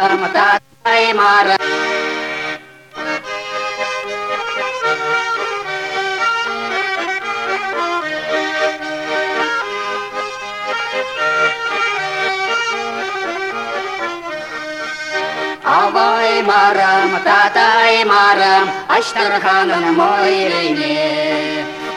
татай мара Авай марам, татай марам, Аштарханын мойрене.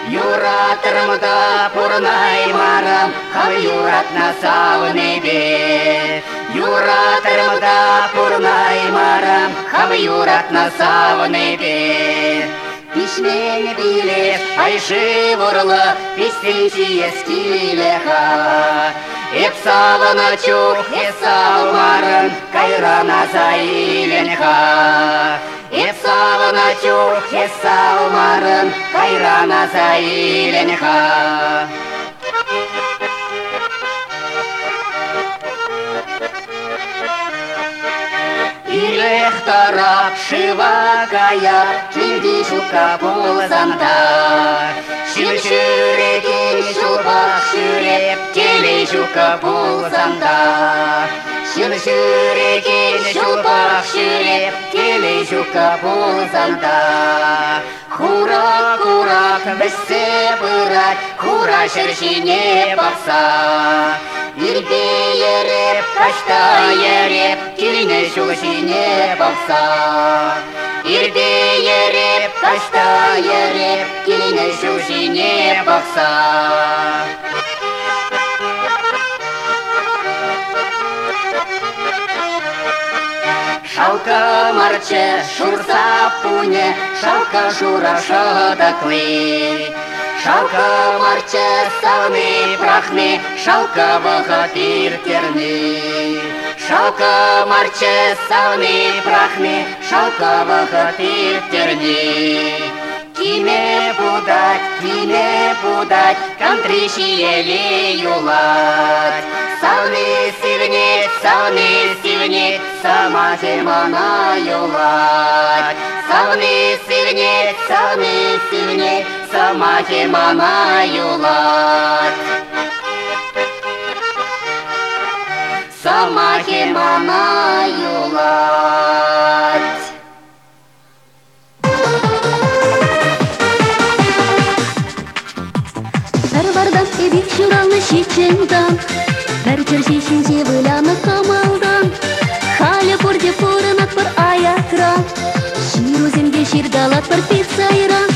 Юратырымда пурнай марам, Хам юратна сау небе. Юратырымда пурнай марам, Хам юратна сау небе. Письмен биле, айши вурлы, Пистенчие стилеха. Эп салына чух, э салмарын, Кайрана зайленха. Эп салына чух, э салмарын, Кайрана зайленха. Илех тарап шивагая, Чинди шука болзанда. Шил шүрекен шубақ шүреп, Теле шука болзанда. Шил шүрекен шубақ шүреп, Теле шука болзанда. Хура курак біссе бұрат, Хура шіршіне бақса. Ирде ереп, кашта ереп, Киліне шулшіне бақса. Ирде ереп, кашта ереп, Киліне шулшіне бақса. Шалка марче, шурса пуне, шалка шура шадаклы. Шалка марче, сауны прахны, шалка вахатир терны. Шалка марче, сауны прахны, шалка вахатир терны. Киме будать, киме будать, кантриши еле юлать. Сауны сивнет, сауны сивнет, сама зимана юлать. Сауны сивнет, сауны сивнет, сама зимана юлать. Сама зимана юлать. Сарвардан эбик шуралы шичендан Бәрчер шишинче выляны segala perpisairan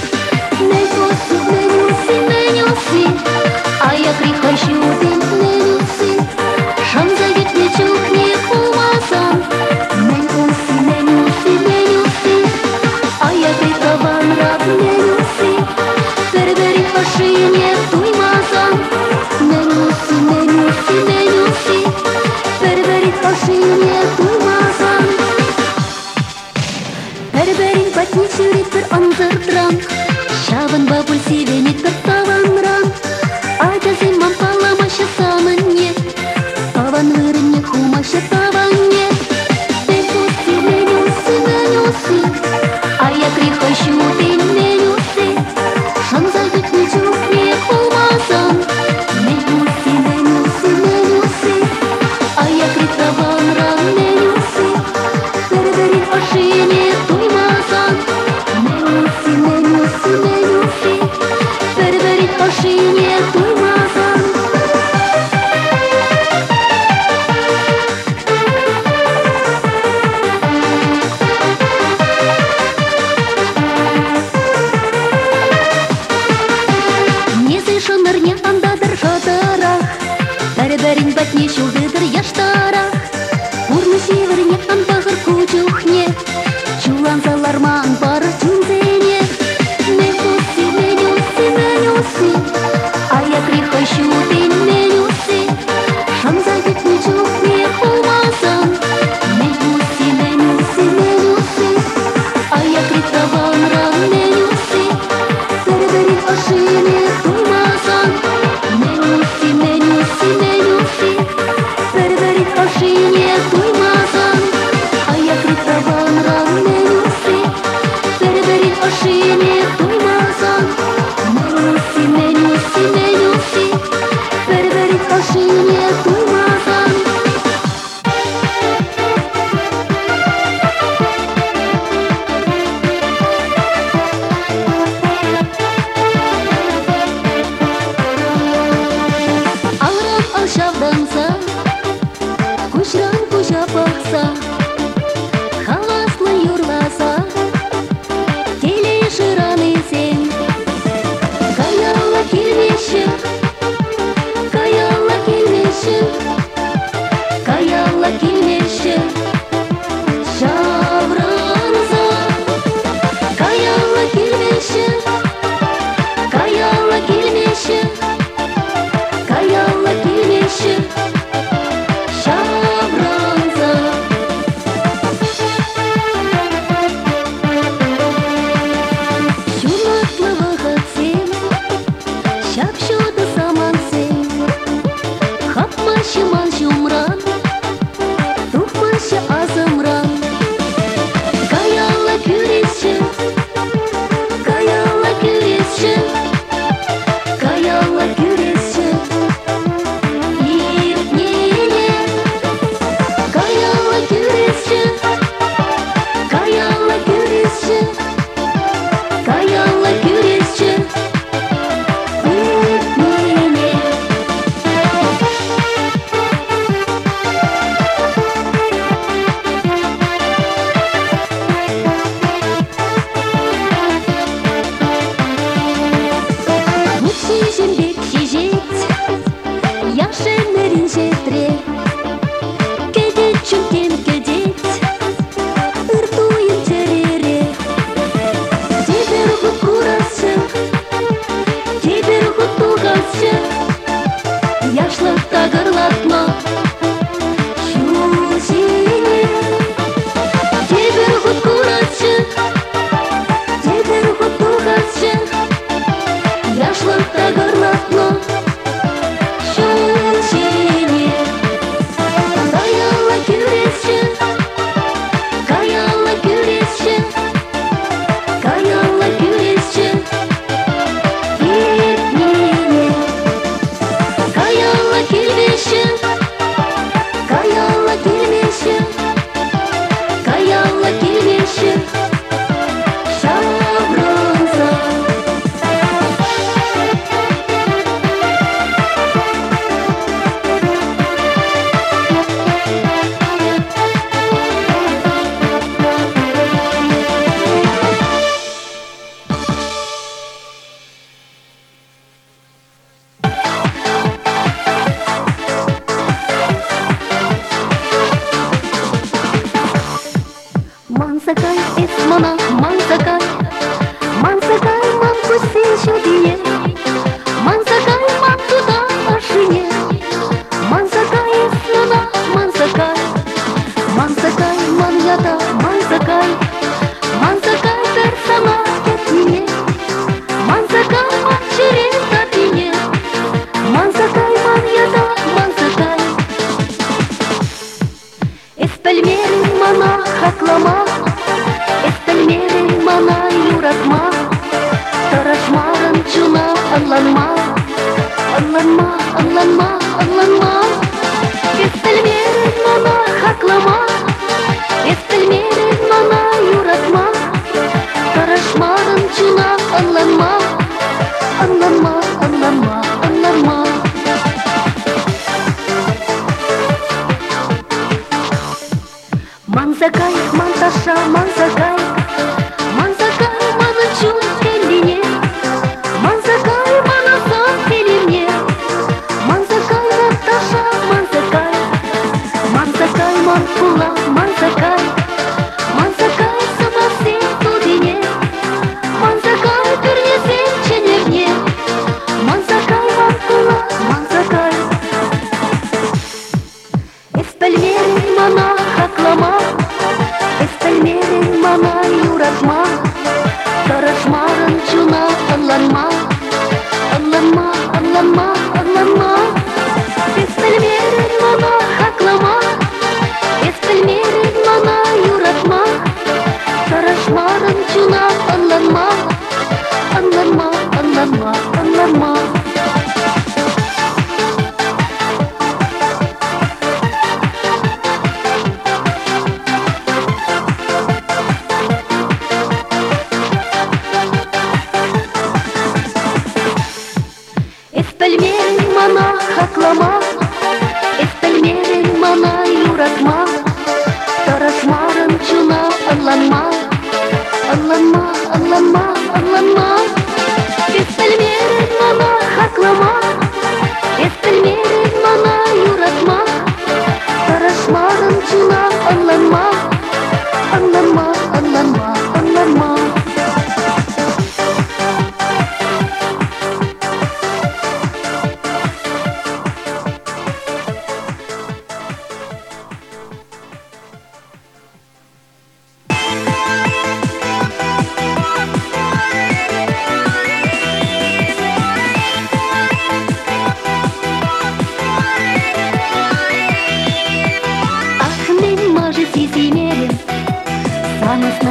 Sasha Mar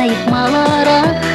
ayıp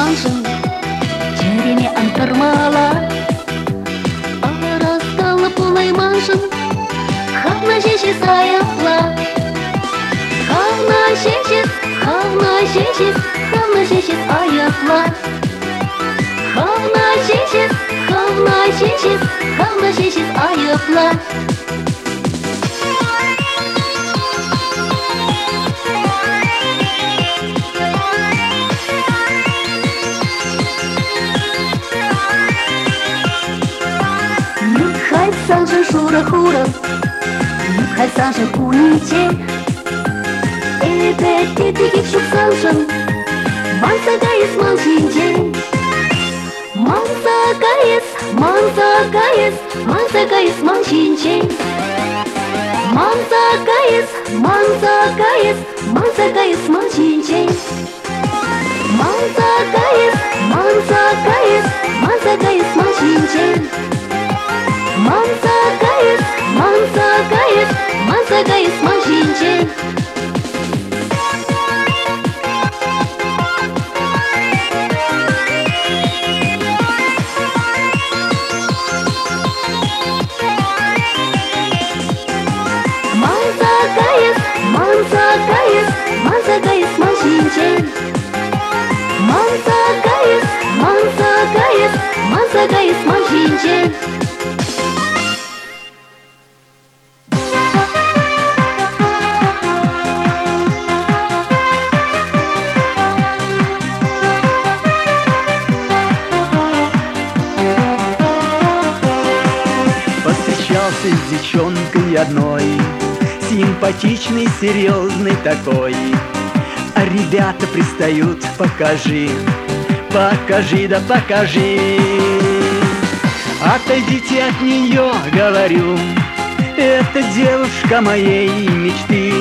мажың жереме аңтармала араздалып олай мажың хавна шешес саяпла хавна шешес хавна шешес хавна шешес аяпла хавна шешес хавна шешес хавна шешес 像是输了哭了，你快上身不理解。一杯滴滴给说上身，满世界也是满世界，满世界也是满世界也是满世界也是满世界，满世界也是满世界也是满世界也是满世界，满世界也是满世界也是满世界也是满世界。M-am Mansa găiesc, m-am să găiesc M-am Повстречался с девчонкой одной Симпатичный, серьезный такой. А ребята пристают, покажи Покажи, да покажи. Отойдите от нее, говорю Это девушка моей мечты.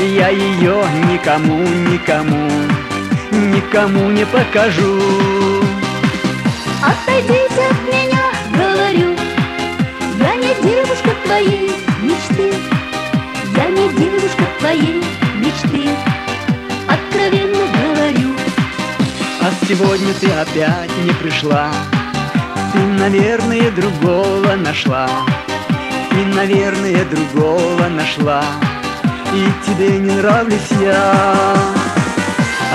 Я ее никому, никому Никому не покажу. Отойдите от меня, девушка твоей мечты я не девушка твоей мечты, откровенно говорю. А сегодня ты опять не пришла, Ты, наверное, другого нашла, Ты, наверное, другого нашла, И тебе не нравлюсь я.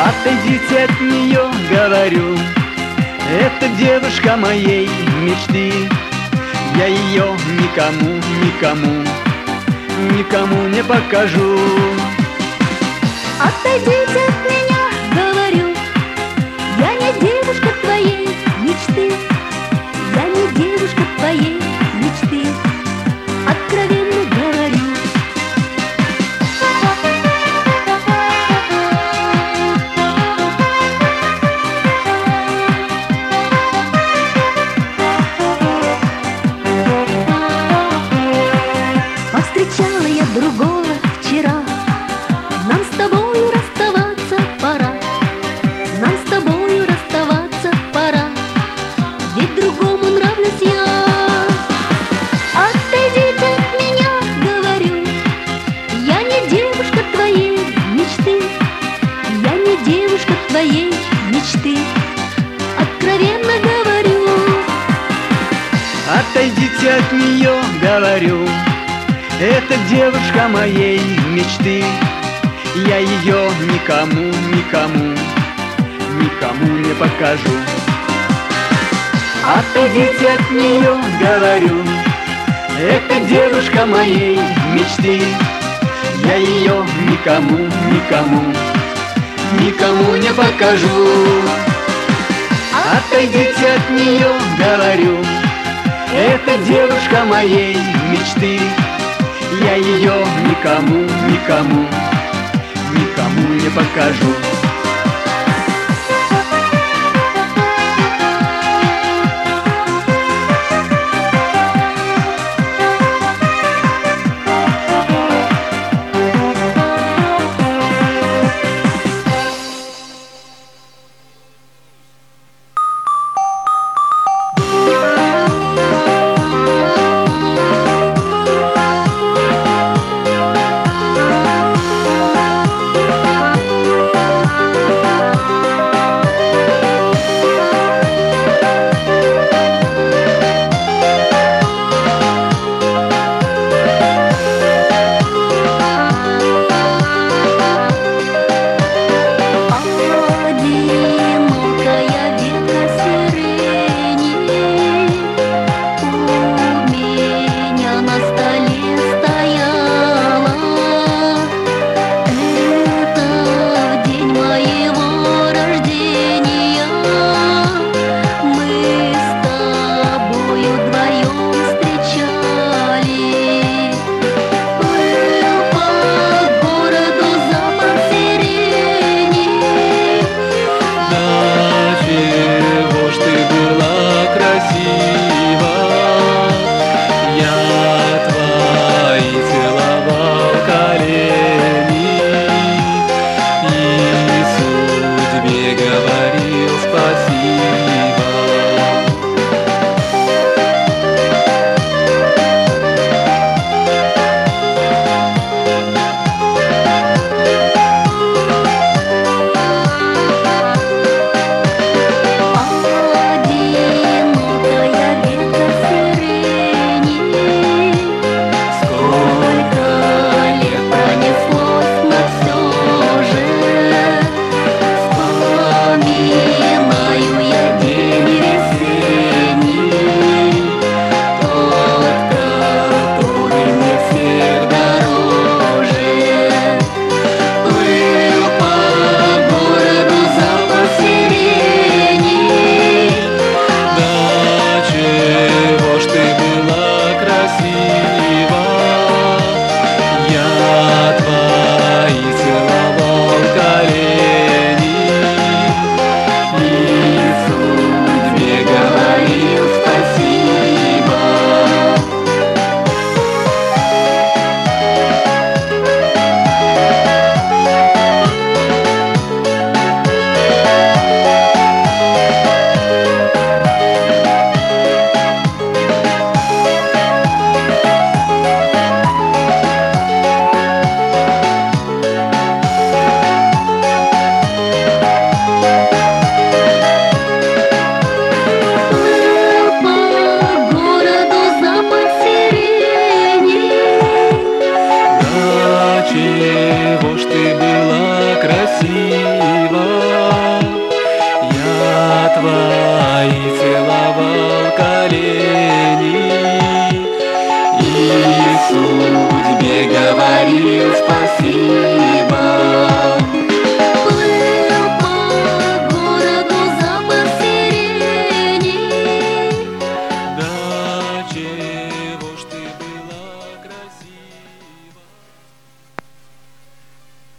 Отойдите от нее, говорю, Это девушка моей мечты, Я ее никому, никому никому не покажу. Отойдите твоей мечты. Откровенно говорю. Отойдите от нее, говорю. Это девушка моей мечты. Я ее никому, никому, никому не покажу. Отойдите от нее, говорю. Это девушка моей мечты. Я ее никому, никому, никому не покажу. Отойдите от нее, говорю. Это девушка моей мечты. Я ее никому, никому, никому не покажу